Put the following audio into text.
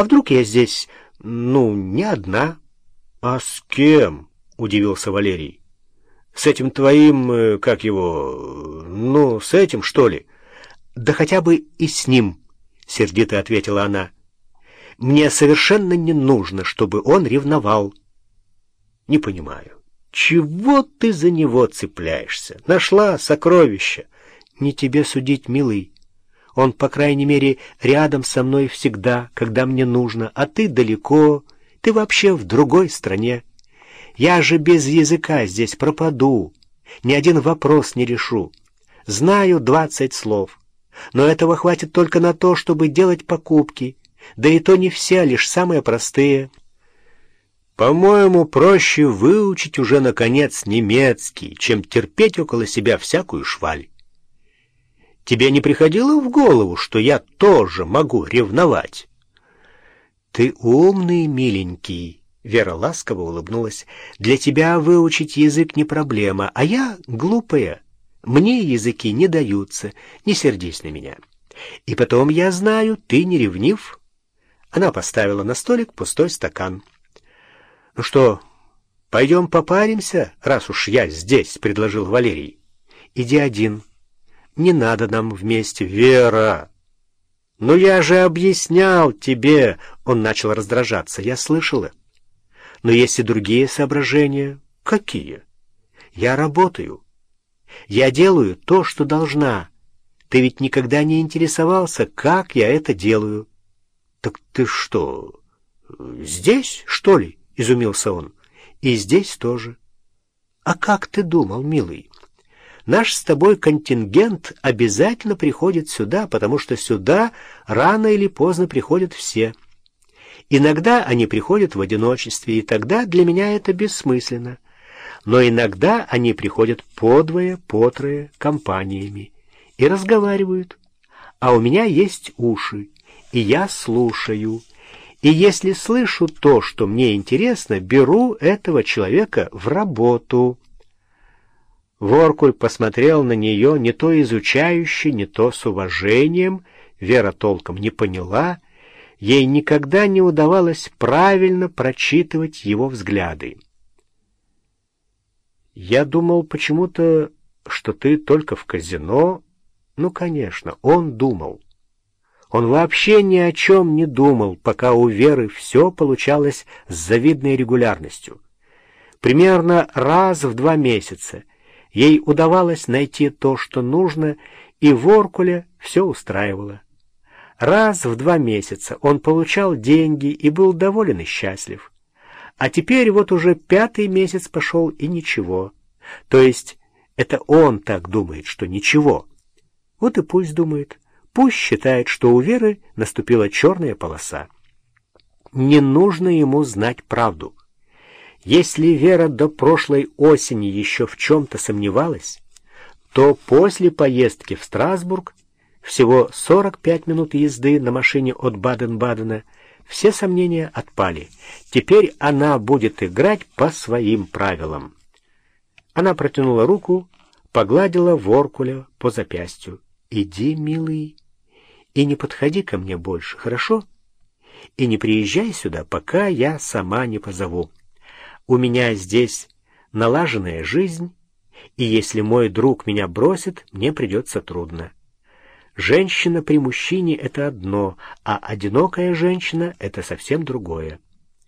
А вдруг я здесь, ну, не одна? — А с кем? — удивился Валерий. — С этим твоим, э, как его, ну, с этим, что ли? — Да хотя бы и с ним, — сердито ответила она. — Мне совершенно не нужно, чтобы он ревновал. — Не понимаю. Чего ты за него цепляешься? Нашла сокровище. Не тебе судить, милый. Он, по крайней мере, рядом со мной всегда, когда мне нужно, а ты далеко, ты вообще в другой стране. Я же без языка здесь пропаду, ни один вопрос не решу. Знаю двадцать слов, но этого хватит только на то, чтобы делать покупки, да и то не все, а лишь самые простые. По-моему, проще выучить уже, наконец, немецкий, чем терпеть около себя всякую шваль. Тебе не приходило в голову, что я тоже могу ревновать? Ты умный, миленький. Вера ласково улыбнулась. Для тебя выучить язык не проблема, а я глупая. Мне языки не даются, не сердись на меня. И потом я знаю, ты не ревнив. Она поставила на столик пустой стакан. — Ну что, пойдем попаримся, раз уж я здесь, — предложил Валерий. — Иди один. Не надо нам вместе. — Вера! Ну я же объяснял тебе! Он начал раздражаться. Я слышала. Но есть и другие соображения. Какие? Я работаю. Я делаю то, что должна. Ты ведь никогда не интересовался, как я это делаю. — Так ты что, здесь, что ли? — изумился он. «И здесь тоже. А как ты думал, милый? Наш с тобой контингент обязательно приходит сюда, потому что сюда рано или поздно приходят все. Иногда они приходят в одиночестве, и тогда для меня это бессмысленно. Но иногда они приходят подвое, потрое, компаниями и разговаривают. А у меня есть уши, и я слушаю, и если слышу то, что мне интересно, беру этого человека в работу. Воркуль посмотрел на нее не то изучающе, не то с уважением. Вера толком не поняла. Ей никогда не удавалось правильно прочитывать его взгляды. «Я думал почему-то, что ты только в казино...» Ну, конечно, он думал. Он вообще ни о чем не думал, пока у Веры все получалось с завидной регулярностью. Примерно раз в два месяца ей удавалось найти то, что нужно, и в Оркуле все устраивало. Раз в два месяца он получал деньги и был доволен и счастлив. А теперь вот уже пятый месяц пошел и ничего. То есть это он так думает, что ничего. Вот и пусть думает. Пусть считает, что у Веры наступила черная полоса. Не нужно ему знать правду. Если Вера до прошлой осени еще в чем-то сомневалась, то после поездки в Страсбург, всего 45 минут езды на машине от Баден-Бадена, все сомнения отпали. Теперь она будет играть по своим правилам. Она протянула руку, погладила Воркуля по запястью. «Иди, милый, и не подходи ко мне больше, хорошо? И не приезжай сюда, пока я сама не позову. У меня здесь налаженная жизнь, и если мой друг меня бросит, мне придется трудно. Женщина при мужчине — это одно, а одинокая женщина — это совсем другое.